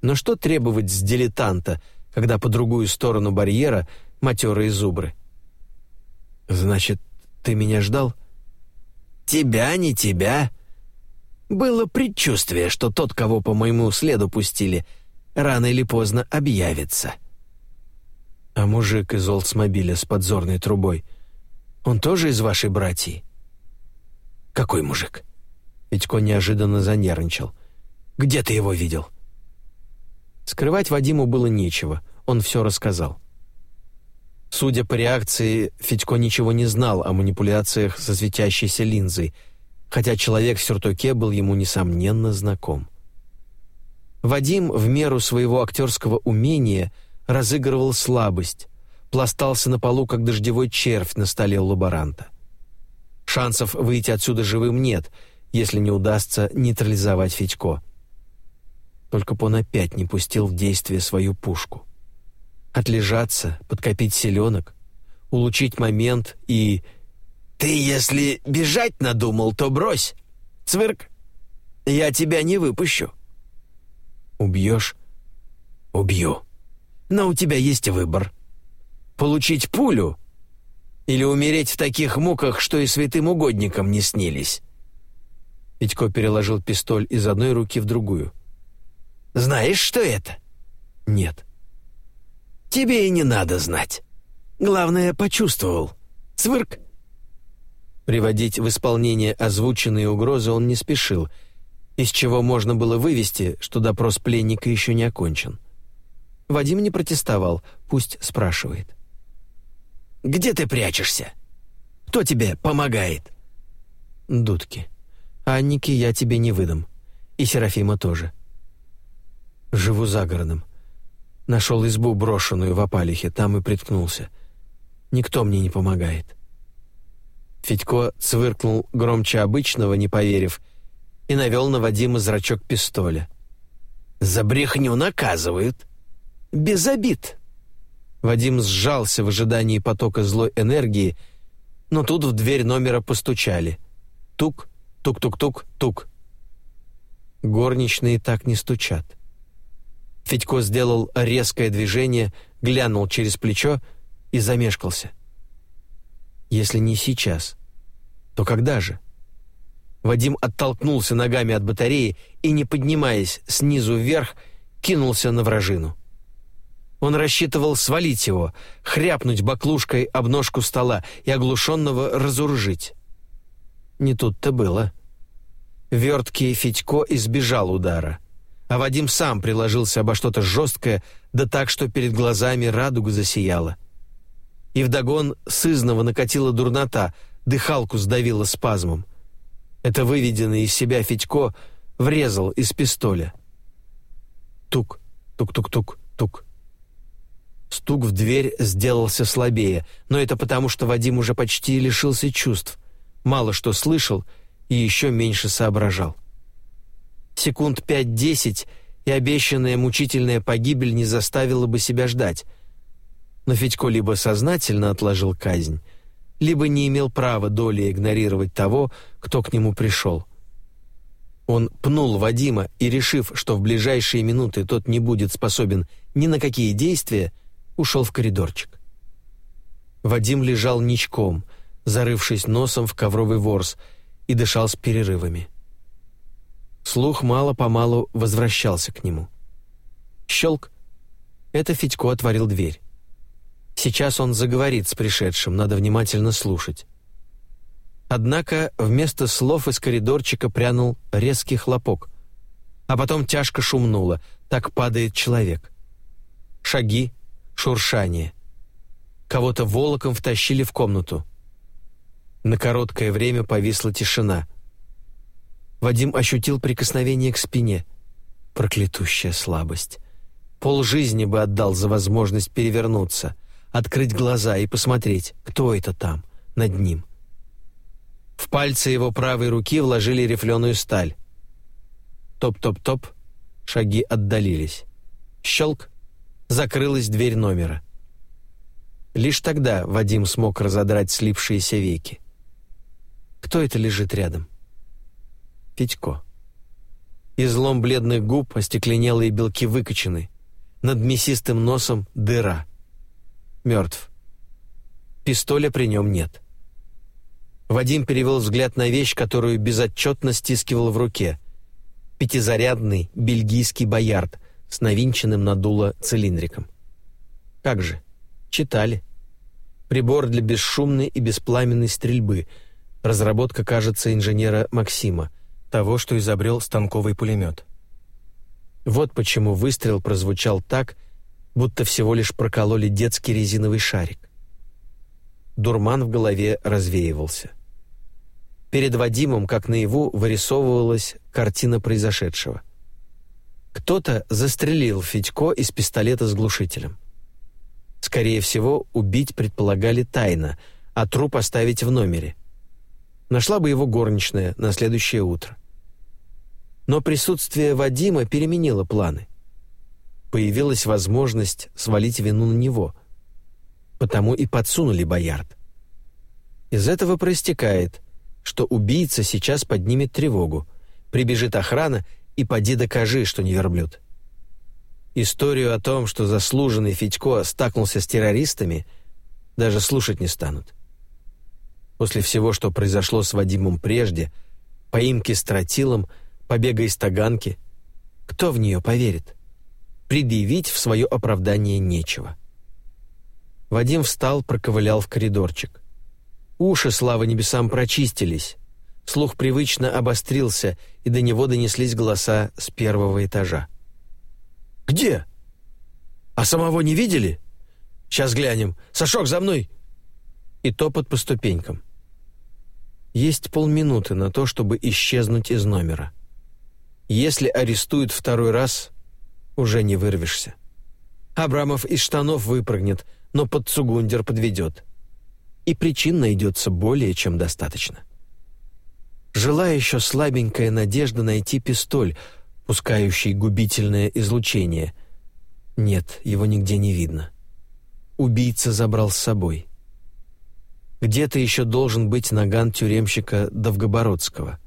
Но что требовать с дилетанта, когда по другую сторону барьера матерые зубры? «Значит, ты меня ждал?» «Тебя, не тебя. Было предчувствие, что тот, кого по моему следу пустили, рано или поздно объявится». «А мужик из Олдсмобиля с подзорной трубой, он тоже из вашей братьи?» «Какой мужик?» Витько неожиданно занервничал. «Где ты его видел?» Скрывать Вадиму было нечего, он все рассказал. Судя по реакции, Федько ничего не знал о манипуляциях со светящейся линзой, хотя человек в сюртуке был ему, несомненно, знаком. Вадим в меру своего актерского умения разыгрывал слабость, пластался на полу, как дождевой червь на столе у лаборанта. Шансов выйти отсюда живым нет — если не удастся нейтрализовать Федько. Только бы он опять не пустил в действие свою пушку. Отлежаться, подкопить селенок, улучшить момент и... «Ты, если бежать надумал, то брось! Цвырк! Я тебя не выпущу!» «Убьешь?» «Убью. Но у тебя есть выбор. Получить пулю или умереть в таких муках, что и святым угодникам не снились». Витько переложил пистоль из одной руки в другую. «Знаешь, что это?» «Нет». «Тебе и не надо знать. Главное, почувствовал. Свырк». Приводить в исполнение озвученные угрозы он не спешил, из чего можно было вывести, что допрос пленника еще не окончен. Вадим не протестовал, пусть спрашивает. «Где ты прячешься? Кто тебе помогает?» «Дудки». Анники я тебе не выдам. И Серафима тоже. Живу за городом. Нашел избу брошенную в опалихе, там и приткнулся. Никто мне не помогает. Федько цвыркнул громче обычного, не поверив, и навел на Вадима зрачок пистоля. «За брехню наказывают. Без обид». Вадим сжался в ожидании потока злой энергии, но тут в дверь номера постучали. Тук, Тук-тук-тук-тук. Горничные так не стучат. Федько сделал резкое движение, глянул через плечо и замешкался. Если не сейчас, то когда же? Вадим оттолкнулся ногами от батареи и, не поднимаясь снизу вверх, кинулся на вражину. Он рассчитывал свалить его, хряпнуть баклушкой об ножку стола и оглушенного разоружить. Не тут-то было. Верткий Федько избежал удара, а Вадим сам приложился обо что-то жесткое, да так, что перед глазами радуга засияла. И вдогон сызново накатила дурнота, дыхалку сдавило спазмом. Это выведенный из себя Федько врезал из пистоля. Тук, тук-тук-тук, тук. Стук в дверь сделался слабее, но это потому, что Вадим уже почти лишился чувств мало что слышал и еще меньше соображал. Секунд пять-десять, и обещанная мучительная погибель не заставила бы себя ждать. Но Федько либо сознательно отложил казнь, либо не имел права доли игнорировать того, кто к нему пришел. Он пнул Вадима и, решив, что в ближайшие минуты тот не будет способен ни на какие действия, ушел в коридорчик. Вадим лежал ничком, зарывшись носом в ковровый ворс, и дышал с перерывами. Слух мало-помалу возвращался к нему. Щелк. Это Федько отворил дверь. Сейчас он заговорит с пришедшим, надо внимательно слушать. Однако вместо слов из коридорчика прянул резкий хлопок, а потом тяжко шумнуло, так падает человек. Шаги, шуршание. Кого-то волоком втащили в комнату. На короткое время повисла тишина. Вадим ощутил прикосновение к спине. Проклятущая слабость. Пол жизни бы отдал за возможность перевернуться, открыть глаза и посмотреть, кто это там, над ним. В пальцы его правой руки вложили рифленую сталь. Топ-топ-топ, шаги отдалились. Щелк, закрылась дверь номера. Лишь тогда Вадим смог разодрать слипшиеся веки. Кто это лежит рядом? Федько. Излом бледных губ, остекленелые белки выкочены. Над мясистым носом дыра. Мертв. Пистоля при нем нет. Вадим перевел взгляд на вещь, которую безотчетно стискивал в руке. Пятизарядный бельгийский боярд с навинченным на дуло цилиндриком. Как же, читали. Прибор для бесшумной и беспламенной стрельбы. Разработка, кажется, инженера Максима, того, что изобрел станковый пулемет. Вот почему выстрел прозвучал так, будто всего лишь прокололи детский резиновый шарик. Дурман в голове развеивался. Перед Вадимом, как наяву, вырисовывалась картина произошедшего. Кто-то застрелил Федько из пистолета с глушителем. Скорее всего, убить предполагали тайно, а труп оставить в номере. Нашла бы его горничная на следующее утро. Но присутствие Вадима переменило планы. Появилась возможность свалить вину на него. Потому и подсунули Боярд. Из этого проистекает – что убийца сейчас поднимет тревогу, прибежит охрана и поди докажи, что не верблюд. Историю о том, что заслуженный Федько стакнулся с террористами, даже слушать не станут. После всего, что произошло с Вадимом прежде, поимки с тротилом, побега из Таганки, кто в нее поверит? Предъявить в свое оправдание нечего. Вадим встал, проковылял в коридорчик. Уши, слава небесам, прочистились. Слух привычно обострился, и до него донеслись голоса с первого этажа. «Где? А самого не видели? Сейчас глянем. Сашок, за мной!» И топот по ступенькам. Есть полминуты на то, чтобы исчезнуть из номера. Если арестуют второй раз, уже не вырвешься. Абрамов из штанов выпрыгнет, но под цугундер подведет и причин найдется более чем достаточно. Жила еще слабенькая надежда найти пистоль, пускающий губительное излучение. Нет, его нигде не видно. Убийца забрал с собой. Где-то еще должен быть наган тюремщика Довгобородского.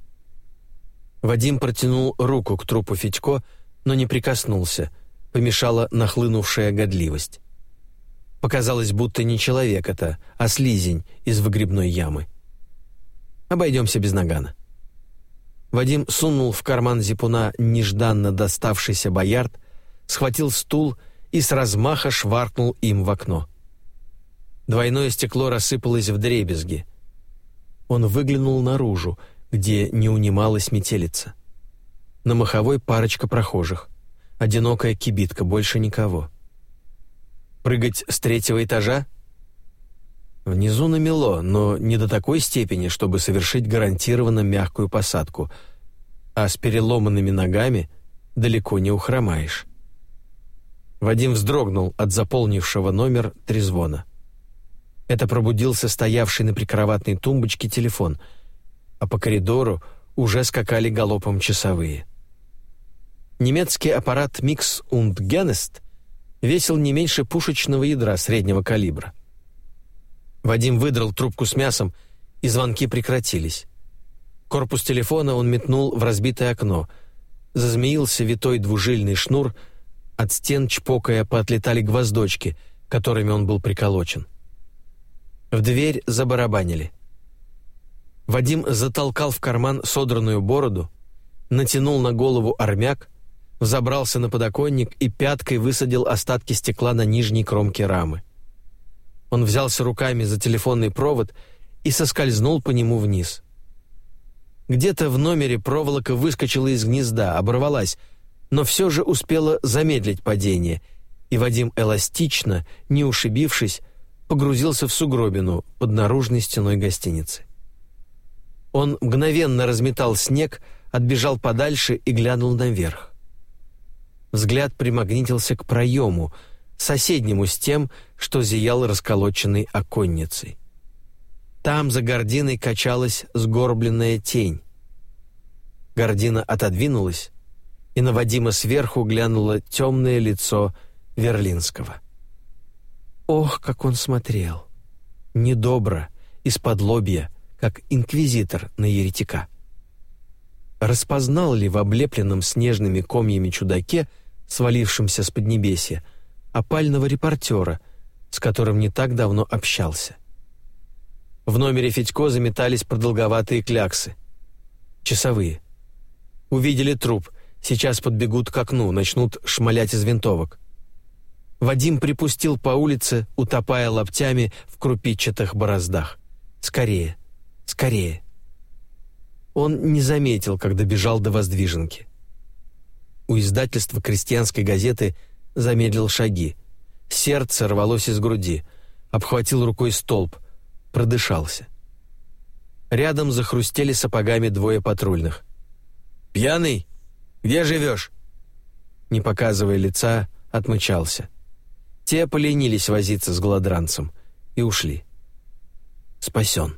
Вадим протянул руку к трупу Федько, но не прикоснулся, помешала нахлынувшая годливость. Показалось, будто не человек это, а слизень из выгребной ямы. Обойдемся без нагана. Вадим сунул в карман зипуна нежданно доставшийся боярд, схватил стул и с размаха шваркнул им в окно. Двойное стекло рассыпалось в дребезги. Он выглянул наружу, где не унималась метелица. На маховой парочка прохожих. Одинокая кибитка, больше никого. Прыгать с третьего этажа? Внизу намело, но не до такой степени, чтобы совершить гарантированно мягкую посадку, а с переломанными ногами далеко не ухромаешь. Вадим вздрогнул от заполнившего номер трезвона. Это пробудился стоявший на прикроватной тумбочке телефон, а по коридору уже скакали галопом часовые. Немецкий аппарат «Микс und Genest» весил не меньше пушечного ядра среднего калибра. Вадим выдрал трубку с мясом, и звонки прекратились. Корпус телефона он метнул в разбитое окно. Зазмеился витой двужильный шнур, от стен чпокая поотлетали гвоздочки, которыми он был приколочен. В дверь забарабанили. Вадим затолкал в карман содранную бороду, натянул на голову армяк, взобрался на подоконник и пяткой высадил остатки стекла на нижней кромке рамы. Он взялся руками за телефонный провод и соскользнул по нему вниз. Где-то в номере проволока выскочила из гнезда, оборвалась, но все же успела замедлить падение, и Вадим эластично, не ушибившись, погрузился в сугробину под наружной стеной гостиницы. Он мгновенно разметал снег, отбежал подальше и глянул наверх. Взгляд примагнитился к проему, соседнему с тем, что зиял расколоченной оконницей. Там за гординой качалась сгорбленная тень. Гордина отодвинулась, и на Вадима сверху глянуло темное лицо Верлинского. Ох, как он смотрел! Недобро, из-под лобья, как инквизитор на еретика. Распознал ли в облепленном снежными комьями чудаке, свалившемся с поднебесья, опального репортера, с которым не так давно общался? В номере Федько заметались продолговатые кляксы. Часовые. Увидели труп, сейчас подбегут к окну, начнут шмалять из винтовок. Вадим припустил по улице, утопая лоптями в крупичатых бороздах. Скорее, скорее. Он не заметил, когда бежал до воздвиженки. У издательства крестьянской газеты замедлил шаги. Сердце рвалось из груди. Обхватил рукой столб. Продышался. Рядом захрустели сапогами двое патрульных. «Пьяный? Где живешь?» Не показывая лица, отмычался. Те поленились возиться с голодранцем и ушли. Спасен.